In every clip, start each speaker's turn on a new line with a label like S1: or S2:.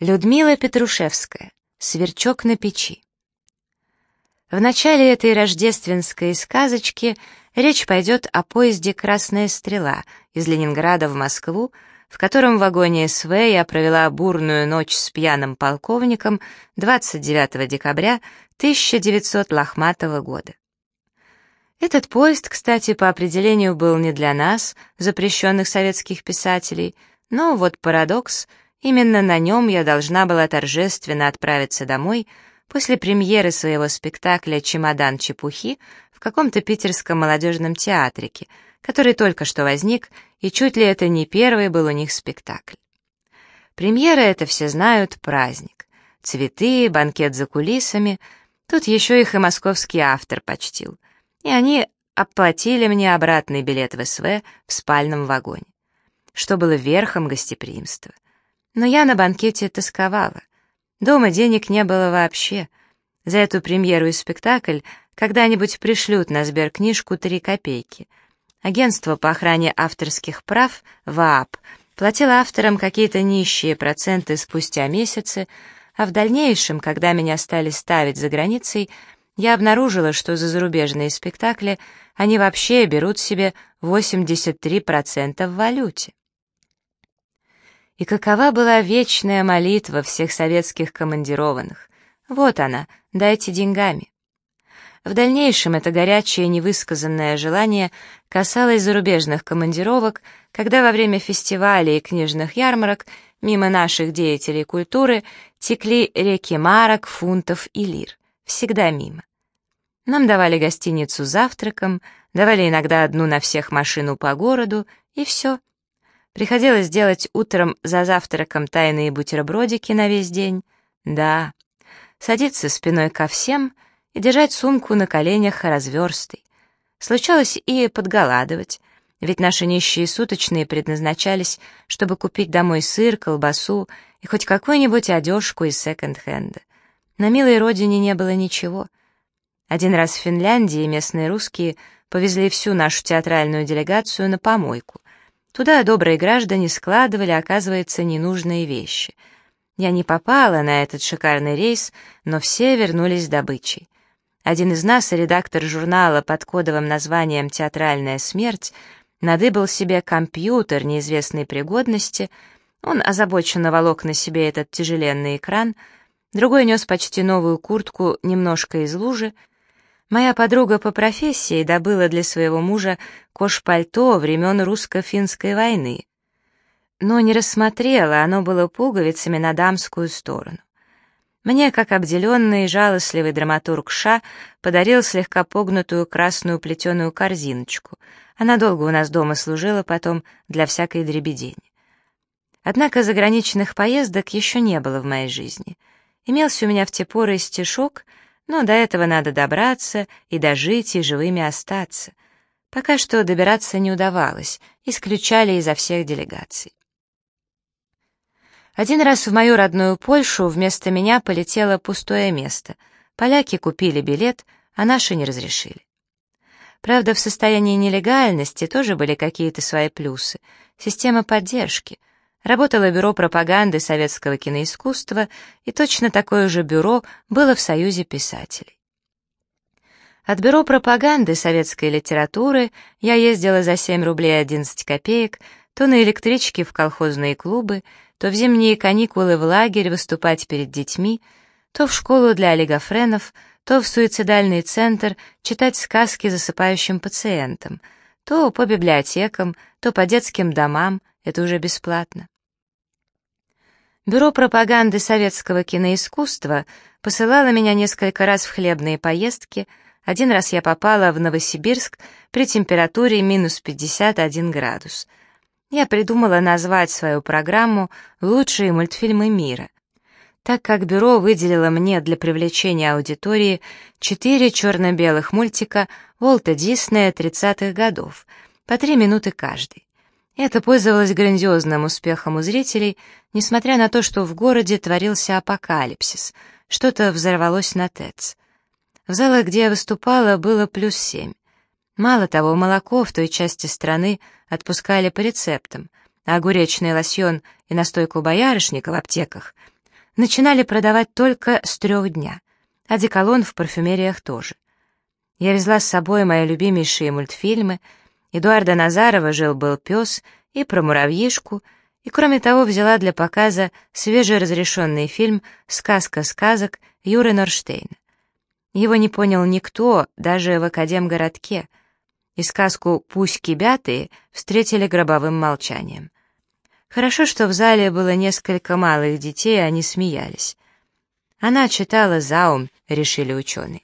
S1: Людмила Петрушевская. Сверчок на печи. В начале этой рождественской сказочки речь пойдет о поезде «Красная стрела» из Ленинграда в Москву, в котором в вагоне СВ я провела бурную ночь с пьяным полковником 29 декабря 1900 лохматого года. Этот поезд, кстати, по определению был не для нас, запрещенных советских писателей, но вот парадокс — Именно на нем я должна была торжественно отправиться домой после премьеры своего спектакля «Чемодан чепухи» в каком-то питерском молодежном театрике, который только что возник, и чуть ли это не первый был у них спектакль. Премьера — это все знают праздник. Цветы, банкет за кулисами. Тут еще их и московский автор почтил. И они оплатили мне обратный билет в СВ в спальном вагоне. Что было верхом гостеприимства. Но я на банкете тосковала. Дома денег не было вообще. За эту премьеру и спектакль когда-нибудь пришлют на сберкнижку три копейки. Агентство по охране авторских прав, ВААП, платило авторам какие-то нищие проценты спустя месяцы, а в дальнейшем, когда меня стали ставить за границей, я обнаружила, что за зарубежные спектакли они вообще берут себе 83% в валюте. И какова была вечная молитва всех советских командированных? Вот она, дайте деньгами. В дальнейшем это горячее невысказанное желание касалось зарубежных командировок, когда во время фестивалей и книжных ярмарок мимо наших деятелей культуры текли реки марок, фунтов и лир. Всегда мимо. Нам давали гостиницу завтраком, давали иногда одну на всех машину по городу, и все — Приходилось делать утром за завтраком тайные бутербродики на весь день. Да, садиться спиной ко всем и держать сумку на коленях разверстой. Случалось и подголадывать, ведь наши нищие суточные предназначались, чтобы купить домой сыр, колбасу и хоть какую-нибудь одежку из секонд-хенда. На милой родине не было ничего. Один раз в Финляндии местные русские повезли всю нашу театральную делегацию на помойку — Туда добрые граждане складывали, оказывается, ненужные вещи. Я не попала на этот шикарный рейс, но все вернулись добычей. Один из нас, редактор журнала под кодовым названием «Театральная смерть», надыбал себе компьютер неизвестной пригодности, он озабоченно волок на себе этот тяжеленный экран, другой нес почти новую куртку немножко из лужи, Моя подруга по профессии добыла для своего мужа кош-пальто времен русско-финской войны. Но не рассмотрела, оно было пуговицами на дамскую сторону. Мне, как обделенный и жалостливый драматург Ша, подарил слегка погнутую красную плетеную корзиночку. Она долго у нас дома служила потом для всякой дребедени. Однако заграничных поездок еще не было в моей жизни. Имелся у меня в те поры стишок — но до этого надо добраться и дожить, и живыми остаться. Пока что добираться не удавалось, исключали изо всех делегаций. Один раз в мою родную Польшу вместо меня полетело пустое место. Поляки купили билет, а наши не разрешили. Правда, в состоянии нелегальности тоже были какие-то свои плюсы. Система поддержки — Работало бюро пропаганды советского киноискусства, и точно такое же бюро было в Союзе писателей. От бюро пропаганды советской литературы я ездила за 7 рублей 11 копеек то на электричке в колхозные клубы, то в зимние каникулы в лагерь выступать перед детьми, то в школу для олигофренов, то в суицидальный центр читать сказки засыпающим пациентам, то по библиотекам, то по детским домам, это уже бесплатно. Бюро пропаганды советского киноискусства посылало меня несколько раз в хлебные поездки, один раз я попала в Новосибирск при температуре минус 51 градус. Я придумала назвать свою программу «Лучшие мультфильмы мира», так как бюро выделило мне для привлечения аудитории четыре черно-белых мультика Уолта Диснея 30-х годов, по три минуты каждый. Это пользовалось грандиозным успехом у зрителей, несмотря на то, что в городе творился апокалипсис, что-то взорвалось на ТЭЦ. В залах, где я выступала, было плюс семь. Мало того, молоко в той части страны отпускали по рецептам, а огуречный лосьон и настойку боярышника в аптеках начинали продавать только с трех дня, а деколон в парфюмериях тоже. Я везла с собой мои любимейшие мультфильмы, Эдуарда Назарова «Жил-был пес» и про муравьишку, и кроме того взяла для показа свежеразрешенный фильм «Сказка сказок» Юры Норштейна. Его не понял никто, даже в Академгородке, и сказку «Пусть кибятые» встретили гробовым молчанием. Хорошо, что в зале было несколько малых детей, и они смеялись. Она читала заум, решили ученые.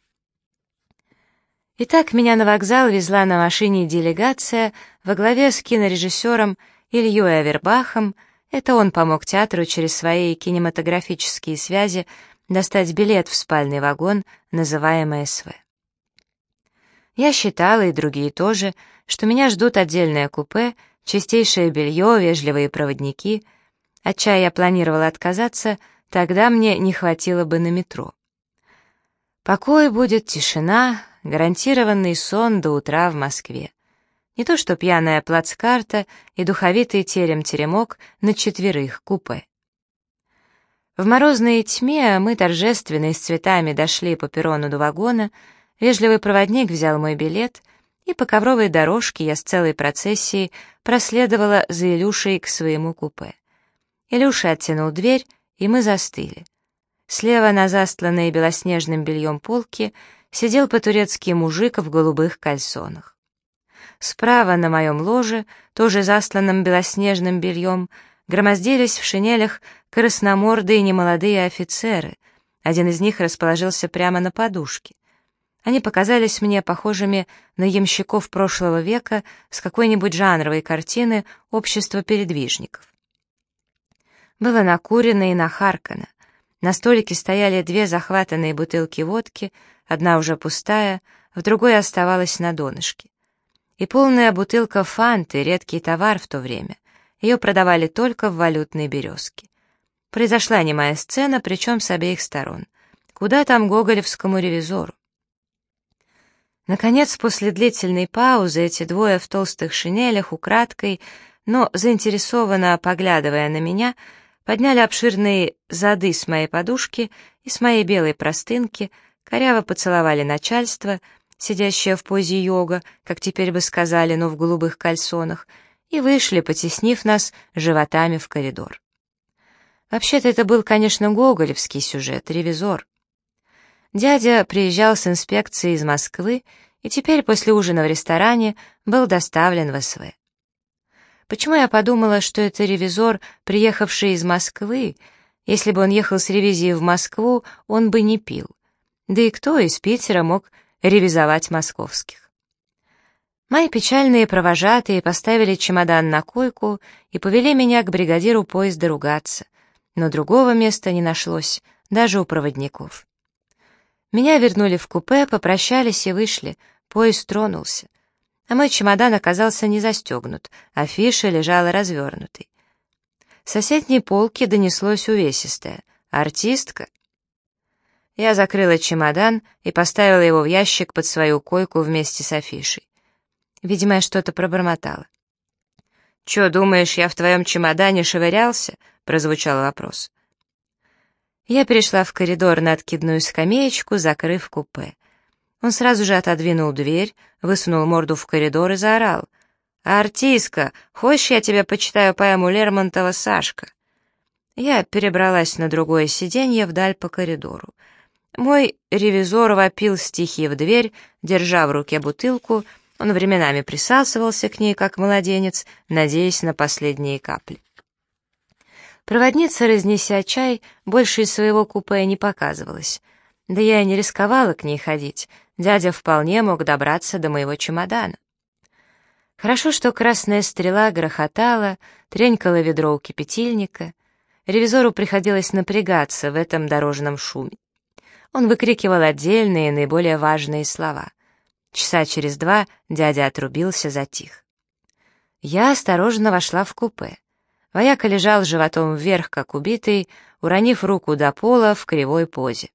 S1: Итак, меня на вокзал везла на машине делегация во главе с кинорежиссером Ильей Авербахом. Это он помог театру через свои кинематографические связи достать билет в спальный вагон, называемый СВ. Я считала, и другие тоже, что меня ждут отдельное купе, чистейшее белье, вежливые проводники. От чая я планировала отказаться, тогда мне не хватило бы на метро. Покой будет, тишина, гарантированный сон до утра в Москве. Не то что пьяная плацкарта и духовитый терем-теремок на четверых купе. В морозной тьме мы торжественно с цветами дошли по перрону до вагона, вежливый проводник взял мой билет, и по ковровой дорожке я с целой процессией проследовала за Илюшей к своему купе. Илюша оттянул дверь, и мы застыли. Слева на застланной белоснежным бельем полке сидел по-турецки мужик в голубых кальсонах. Справа на моем ложе, тоже застланном белоснежным бельем, громоздились в шинелях красномордые немолодые офицеры. Один из них расположился прямо на подушке. Они показались мне похожими на ямщиков прошлого века с какой-нибудь жанровой картины «Общество передвижников». Было накурено и нахаркано. На столике стояли две захватанные бутылки водки, одна уже пустая, в другой оставалась на донышке. И полная бутылка фанты, редкий товар в то время. Ее продавали только в валютной березке. Произошла немая сцена, причем с обеих сторон. Куда там гоголевскому ревизору? Наконец, после длительной паузы, эти двое в толстых шинелях украдкой, но заинтересованно поглядывая на меня, подняли обширные зады с моей подушки и с моей белой простынки, коряво поцеловали начальство, сидящее в позе йога, как теперь бы сказали, но в голубых кальсонах, и вышли, потеснив нас животами в коридор. Вообще-то это был, конечно, гоголевский сюжет, ревизор. Дядя приезжал с инспекцией из Москвы и теперь после ужина в ресторане был доставлен в СВ. Почему я подумала, что это ревизор, приехавший из Москвы? Если бы он ехал с ревизией в Москву, он бы не пил. Да и кто из Питера мог ревизовать московских? Мои печальные провожатые поставили чемодан на койку и повели меня к бригадиру поезда ругаться, но другого места не нашлось, даже у проводников. Меня вернули в купе, попрощались и вышли, поезд тронулся. А мой чемодан оказался не застегнут, афиша лежала развернутой. С соседней полки донеслось увесистое. «Артистка?» Я закрыла чемодан и поставила его в ящик под свою койку вместе с афишей. Видимо, я что-то пробормотала. «Чё, думаешь, я в твоем чемодане шевырялся?» — прозвучал вопрос. Я перешла в коридор на откидную скамеечку, закрыв купе. Он сразу же отодвинул дверь, высунул морду в коридор и заорал. «Артистка, хочешь, я тебе почитаю поэму Лермонтова «Сашка»?» Я перебралась на другое сиденье вдаль по коридору. Мой ревизор вопил стихи в дверь, держа в руке бутылку — он временами присасывался к ней, как младенец, надеясь на последние капли. Проводница, разнеся чай, больше из своего купе не показывалась. Да я и не рисковала к ней ходить, дядя вполне мог добраться до моего чемодана. Хорошо, что красная стрела грохотала, тренькало ведро у кипятильника. Ревизору приходилось напрягаться в этом дорожном шуме. Он выкрикивал отдельные, наиболее важные слова. Часа через два дядя отрубился, затих. Я осторожно вошла в купе. Вояка лежал животом вверх, как убитый, уронив руку до пола в кривой позе.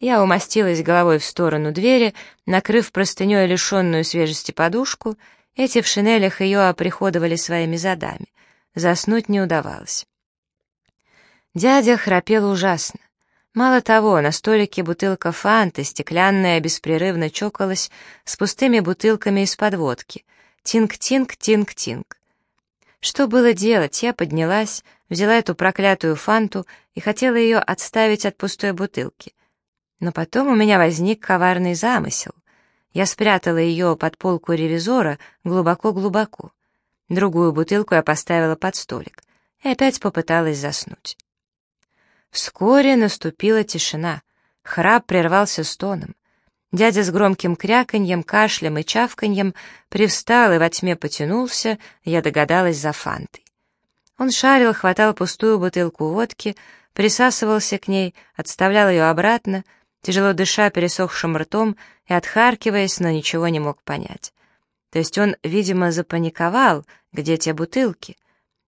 S1: Я умостилась головой в сторону двери, накрыв простыней лишенную свежести подушку, эти в шинелях ее оприходовали своими задами. Заснуть не удавалось. Дядя храпел ужасно. Мало того, на столике бутылка фанты, стеклянная, беспрерывно чокалась с пустыми бутылками из-под водки. Тинг-тинг, тинг-тинг. Что было делать? Я поднялась, взяла эту проклятую фанту и хотела ее отставить от пустой бутылки. Но потом у меня возник коварный замысел. Я спрятала ее под полку ревизора глубоко-глубоко. Другую бутылку я поставила под столик и опять попыталась заснуть. Вскоре наступила тишина. Храп прервался стоном. Дядя с громким кряканьем, кашлем и чавканьем привстал и во тьме потянулся, я догадалась за фантой. Он шарил, хватал пустую бутылку водки, присасывался к ней, отставлял ее обратно, тяжело дыша пересохшим ртом и отхаркиваясь, но ничего не мог понять. То есть он, видимо, запаниковал, где те бутылки.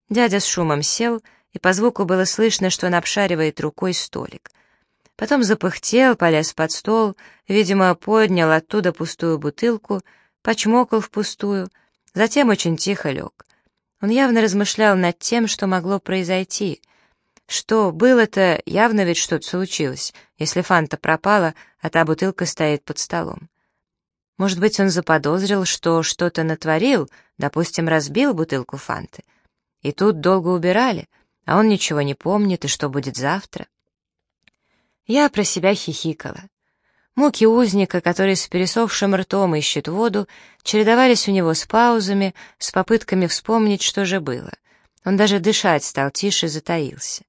S1: Дядя с шумом сел, и по звуку было слышно, что он обшаривает рукой столик. Потом запыхтел, полез под стол, видимо, поднял оттуда пустую бутылку, почмокал впустую, затем очень тихо лег. Он явно размышлял над тем, что могло произойти. Что было-то, явно ведь что-то случилось, если фанта пропала, а та бутылка стоит под столом. Может быть, он заподозрил, что что-то натворил, допустим, разбил бутылку фанты. И тут долго убирали, а он ничего не помнит, и что будет завтра. Я про себя хихикала. Муки узника, который с пересохшим ртом ищет воду, чередовались у него с паузами, с попытками вспомнить, что же было. Он даже дышать стал тише, затаился.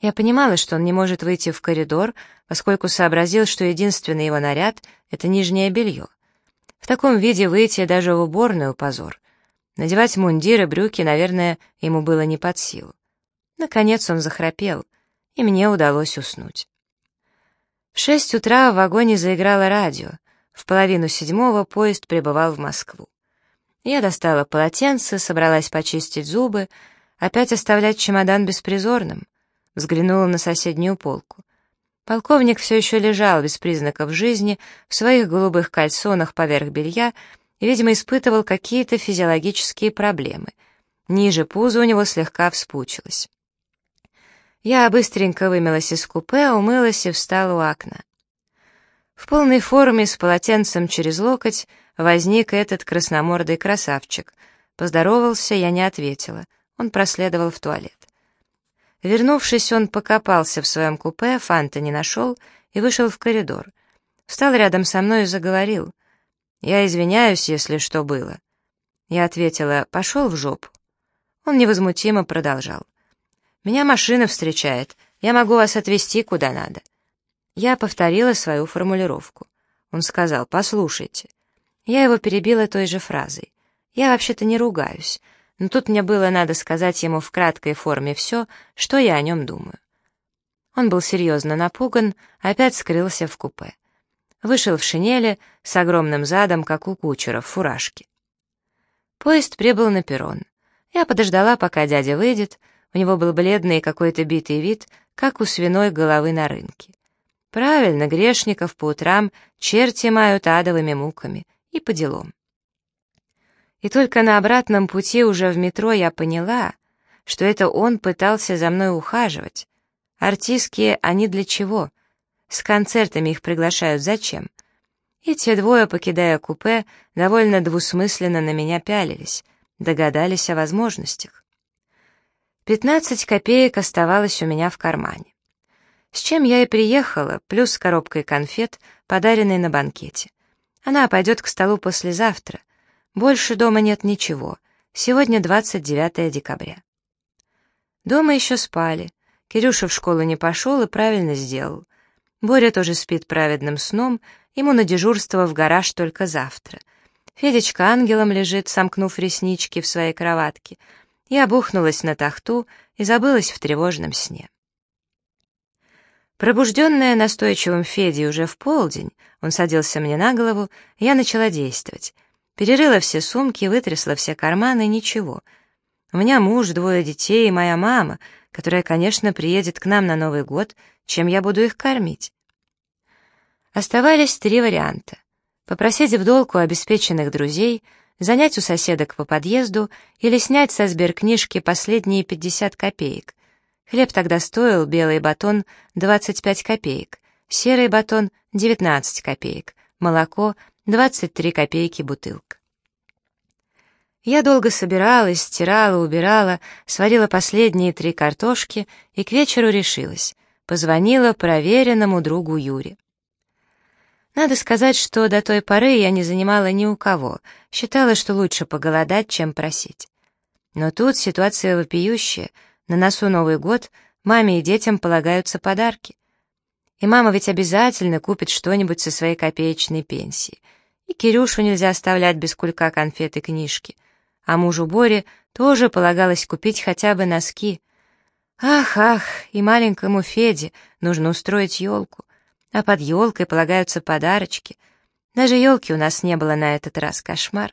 S1: Я понимала, что он не может выйти в коридор, поскольку сообразил, что единственный его наряд — это нижнее белье. В таком виде выйти даже в уборную — позор. Надевать мундир и брюки, наверное, ему было не под силу. Наконец он захрапел, и мне удалось уснуть. В шесть утра в вагоне заиграло радио. В половину седьмого поезд прибывал в Москву. Я достала полотенце, собралась почистить зубы, опять оставлять чемодан беспризорным. Взглянула на соседнюю полку. Полковник все еще лежал без признаков жизни, в своих голубых кальсонах поверх белья и, видимо, испытывал какие-то физиологические проблемы. Ниже пуза у него слегка вспучилось. Я быстренько вымылась из купе, умылась и встала у окна. В полной форме с полотенцем через локоть возник этот красномордый красавчик. Поздоровался, я не ответила. Он проследовал в туалет. Вернувшись, он покопался в своем купе, фанта не нашел и вышел в коридор. Встал рядом со мной и заговорил. «Я извиняюсь, если что было». Я ответила «пошел в жопу». Он невозмутимо продолжал. Меня машина встречает, я могу вас отвезти куда надо». Я повторила свою формулировку. Он сказал, «Послушайте». Я его перебила той же фразой. «Я вообще-то не ругаюсь, но тут мне было надо сказать ему в краткой форме все, что я о нем думаю». Он был серьезно напуган, опять скрылся в купе. Вышел в шинели с огромным задом, как у кучера, в фуражке. Поезд прибыл на перрон. Я подождала, пока дядя выйдет, у него был бледный какой-то битый вид, как у свиной головы на рынке. Правильно, грешников по утрам черти мают адовыми муками. И по делам. И только на обратном пути уже в метро я поняла, что это он пытался за мной ухаживать. Артистки, они для чего? С концертами их приглашают зачем? И те двое, покидая купе, довольно двусмысленно на меня пялились, догадались о возможностях. Пятнадцать копеек оставалось у меня в кармане. С чем я и приехала, плюс с коробкой конфет, подаренной на банкете. Она пойдет к столу послезавтра. Больше дома нет ничего. Сегодня 29 декабря. Дома еще спали. Кирюша в школу не пошел и правильно сделал. Боря тоже спит праведным сном, ему на дежурство в гараж только завтра. Федечка ангелом лежит, сомкнув реснички в своей кроватке — я бухнулась на тахту и забылась в тревожном сне. Пробужденная настойчивым Федей уже в полдень, он садился мне на голову, я начала действовать. Перерыла все сумки, вытрясла все карманы, ничего. У меня муж, двое детей и моя мама, которая, конечно, приедет к нам на Новый год, чем я буду их кормить. Оставались три варианта. Попросить в долг у обеспеченных друзей — занять у соседок по подъезду или снять со сберкнижки последние 50 копеек. Хлеб тогда стоил, белый батон, 25 копеек, серый батон — 19 копеек, молоко — 23 копейки бутылка. Я долго собиралась, стирала, убирала, сварила последние три картошки и к вечеру решилась. Позвонила проверенному другу Юре. Надо сказать, что до той поры я не занимала ни у кого, считала, что лучше поголодать, чем просить. Но тут ситуация вопиющая, на носу Новый год, маме и детям полагаются подарки. И мама ведь обязательно купит что-нибудь со своей копеечной пенсии. И Кирюшу нельзя оставлять без кулька конфет и книжки — а мужу Боре тоже полагалось купить хотя бы носки. Ах, ах, и маленькому Феде нужно устроить елку, а под елкой полагаются подарочки. Даже елки у нас не было на этот раз, кошмар.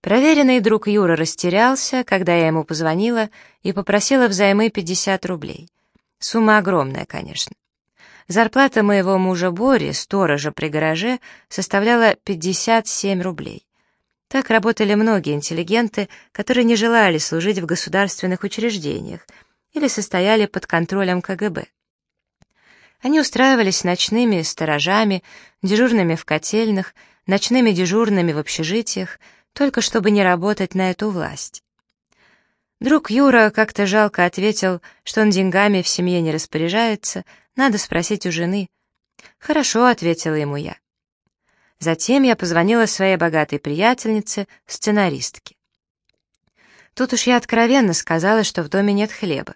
S1: Проверенный друг Юра растерялся, когда я ему позвонила и попросила взаймы 50 рублей. Сумма огромная, конечно. Зарплата моего мужа Бори, сторожа при гараже, составляла 57 рублей. Так работали многие интеллигенты, которые не желали служить в государственных учреждениях или состояли под контролем КГБ. Они устраивались ночными сторожами, дежурными в котельных, ночными дежурными в общежитиях, только чтобы не работать на эту власть. Друг Юра как-то жалко ответил, что он деньгами в семье не распоряжается, надо спросить у жены. «Хорошо», — ответила ему я. Затем я позвонила своей богатой приятельнице, сценаристке. Тут уж я откровенно сказала, что в доме нет хлеба.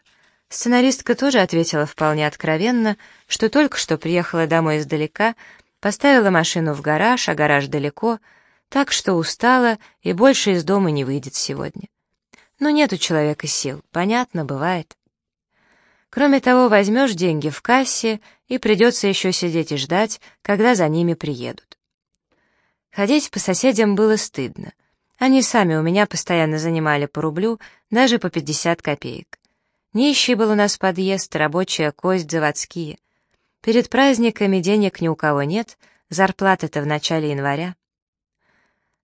S1: Сценаристка тоже ответила вполне откровенно, что только что приехала домой издалека, поставила машину в гараж, а гараж далеко, так что устала и больше из дома не выйдет сегодня. Но нет у человека сил, понятно, бывает. Кроме того, возьмешь деньги в кассе, и придется еще сидеть и ждать, когда за ними приедут. Ходить по соседям было стыдно. Они сами у меня постоянно занимали по рублю, даже по 50 копеек. Нищий был у нас подъезд, рабочая кость, заводские. Перед праздниками денег ни у кого нет, зарплата-то в начале января.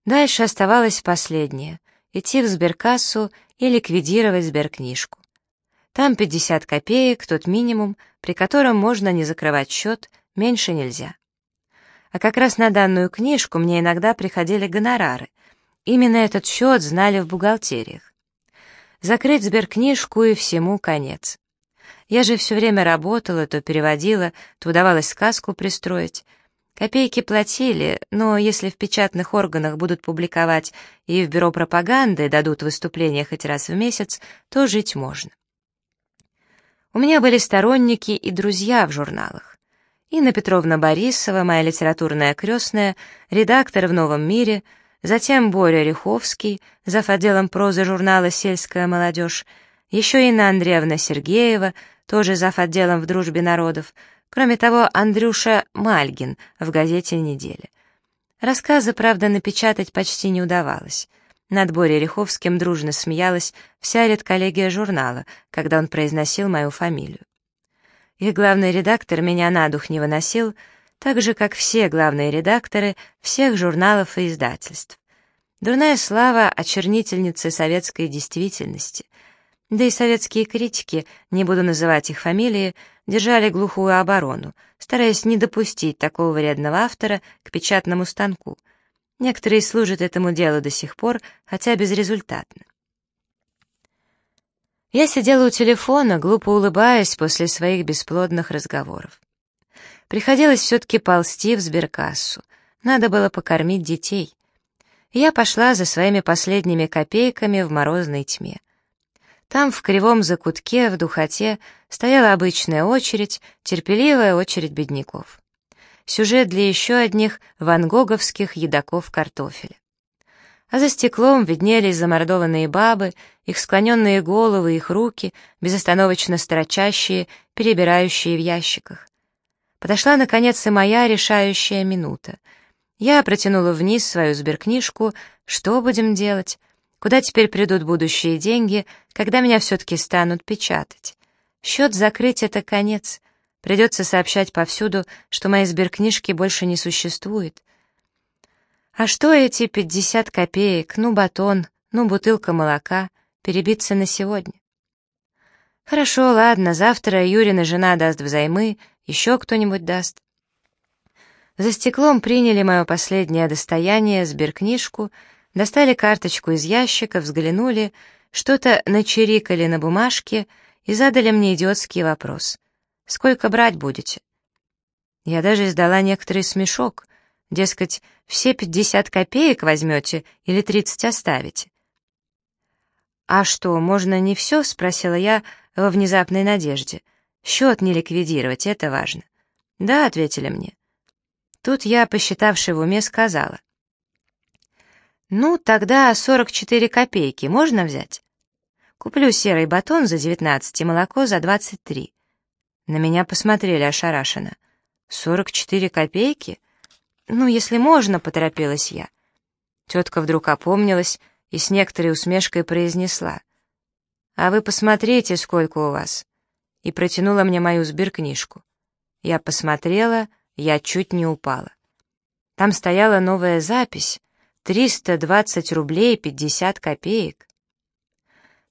S1: Дальше оставалось последнее — идти в сберкассу и ликвидировать сберкнижку. Там 50 копеек, тот минимум, при котором можно не закрывать счет, меньше нельзя. А как раз на данную книжку мне иногда приходили гонорары. Именно этот счет знали в бухгалтериях. Закрыть сберкнижку и всему конец. Я же все время работала, то переводила, то удавалось сказку пристроить. Копейки платили, но если в печатных органах будут публиковать и в бюро пропаганды дадут выступления хоть раз в месяц, то жить можно. У меня были сторонники и друзья в журналах. Инна Петровна Борисова, моя литературная крестная, редактор в «Новом мире», затем Боря Риховский, зав. отделом прозы журнала «Сельская молодежь», еще Инна Андреевна Сергеева, тоже зав. отделом в «Дружбе народов», кроме того, Андрюша Мальгин в газете «Неделя». Рассказы, правда, напечатать почти не удавалось. Над Борей Риховским дружно смеялась вся редколлегия журнала, когда он произносил мою фамилию. Их главный редактор меня на дух не выносил, так же, как все главные редакторы всех журналов и издательств. Дурная слава очернительницы советской действительности. Да и советские критики, не буду называть их фамилии, держали глухую оборону, стараясь не допустить такого вредного автора к печатному станку. Некоторые служат этому делу до сих пор, хотя безрезультатно. Я сидела у телефона, глупо улыбаясь после своих бесплодных разговоров. Приходилось все-таки ползти в сберкассу. Надо было покормить детей. Я пошла за своими последними копейками в морозной тьме. Там, в кривом закутке, в духоте, стояла обычная очередь, терпеливая очередь бедняков. Сюжет для еще одних вангоговских едоков картофеля а за стеклом виднелись замордованные бабы, их склоненные головы, их руки, безостановочно строчащие, перебирающие в ящиках. Подошла, наконец, и моя решающая минута. Я протянула вниз свою сберкнижку. Что будем делать? Куда теперь придут будущие деньги, когда меня все-таки станут печатать? Счет закрыть — это конец. Придется сообщать повсюду, что моей сберкнижки больше не существует. А что эти 50 копеек, ну батон, ну бутылка молока, перебиться на сегодня? Хорошо, ладно, завтра Юрина жена даст взаймы, еще кто-нибудь даст. За стеклом приняли мое последнее достояние, сберкнижку, достали карточку из ящика, взглянули, что-то начерикали на бумажке и задали мне идиотский вопрос. «Сколько брать будете?» Я даже издала некоторый смешок, дескать, все пятьдесят копеек возьмете или тридцать оставите. «А что, можно не все?» — спросила я во внезапной надежде. «Счет не ликвидировать, это важно». «Да», — ответили мне. Тут я, посчитавши в уме, сказала. «Ну, тогда 44 копейки можно взять? Куплю серый батон за 19 и молоко за 23». На меня посмотрели ошарашенно. «44 копейки? Ну, если можно», — поторопилась я. Тетка вдруг опомнилась и с некоторой усмешкой произнесла. «А вы посмотрите, сколько у вас!» И протянула мне мою сберкнижку. Я посмотрела, я чуть не упала. Там стояла новая запись — 320 рублей 50 копеек.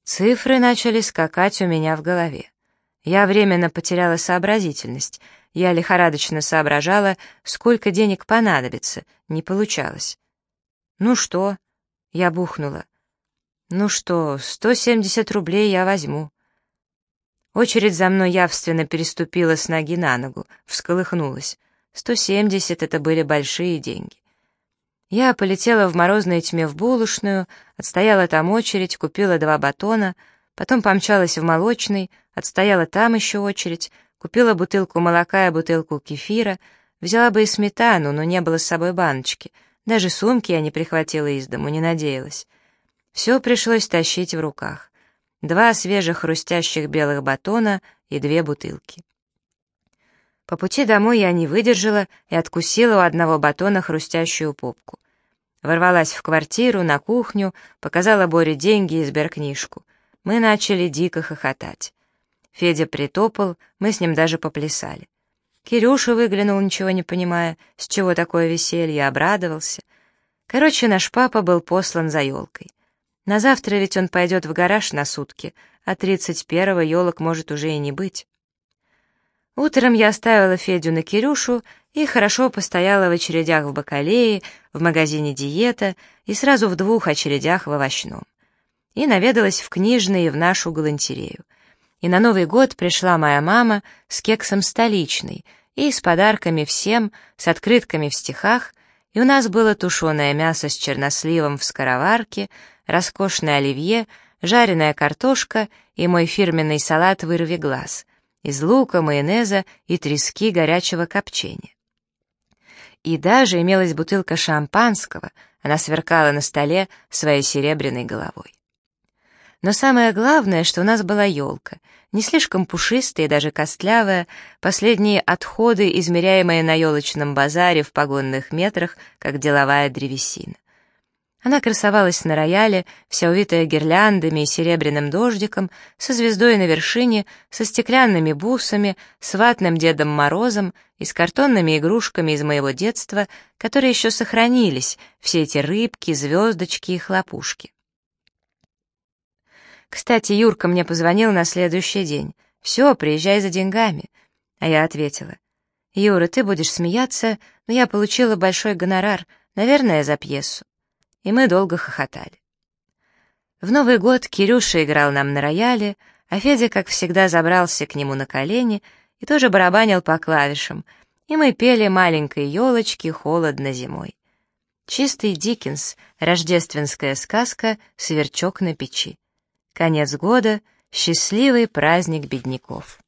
S1: Цифры начали скакать у меня в голове. Я временно потеряла сообразительность. Я лихорадочно соображала, сколько денег понадобится. Не получалось. «Ну что?» Я бухнула. «Ну что, 170 рублей я возьму». Очередь за мной явственно переступила с ноги на ногу, всколыхнулась. 170 — это были большие деньги. Я полетела в морозной тьме в булочную, отстояла там очередь, купила два батона, потом помчалась в молочный, отстояла там еще очередь, купила бутылку молока и бутылку кефира, взяла бы и сметану, но не было с собой баночки — даже сумки я не прихватила из дому, не надеялась. Все пришлось тащить в руках. Два свежих хрустящих белых батона и две бутылки. По пути домой я не выдержала и откусила у одного батона хрустящую попку. Ворвалась в квартиру, на кухню, показала Боре деньги и сберкнижку. Мы начали дико хохотать. Федя притопал, мы с ним даже поплясали. Кирюша выглянул, ничего не понимая, с чего такое веселье, обрадовался. Короче, наш папа был послан за елкой. На завтра ведь он пойдет в гараж на сутки, а тридцать первого елок может уже и не быть. Утром я оставила Федю на Кирюшу и хорошо постояла в очередях в Бакалее, в магазине «Диета» и сразу в двух очередях в овощном. И наведалась в книжные и в нашу галантерею и на Новый год пришла моя мама с кексом столичный и с подарками всем, с открытками в стихах, и у нас было тушеное мясо с черносливом в скороварке, роскошное оливье, жареная картошка и мой фирменный салат «Вырви глаз» из лука, майонеза и трески горячего копчения. И даже имелась бутылка шампанского, она сверкала на столе своей серебряной головой. Но самое главное, что у нас была елка, не слишком пушистая и даже костлявая, последние отходы, измеряемые на елочном базаре в погонных метрах, как деловая древесина. Она красовалась на рояле, вся увитая гирляндами и серебряным дождиком, со звездой на вершине, со стеклянными бусами, с ватным Дедом Морозом и с картонными игрушками из моего детства, которые еще сохранились, все эти рыбки, звездочки и хлопушки. Кстати, Юрка мне позвонил на следующий день. «Все, приезжай за деньгами». А я ответила. «Юра, ты будешь смеяться, но я получила большой гонорар, наверное, за пьесу». И мы долго хохотали. В Новый год Кирюша играл нам на рояле, а Федя, как всегда, забрался к нему на колени и тоже барабанил по клавишам, и мы пели «Маленькой елочки холодно зимой». Чистый Диккенс, рождественская сказка «Сверчок на печи». Конец года — счастливый праздник бедняков.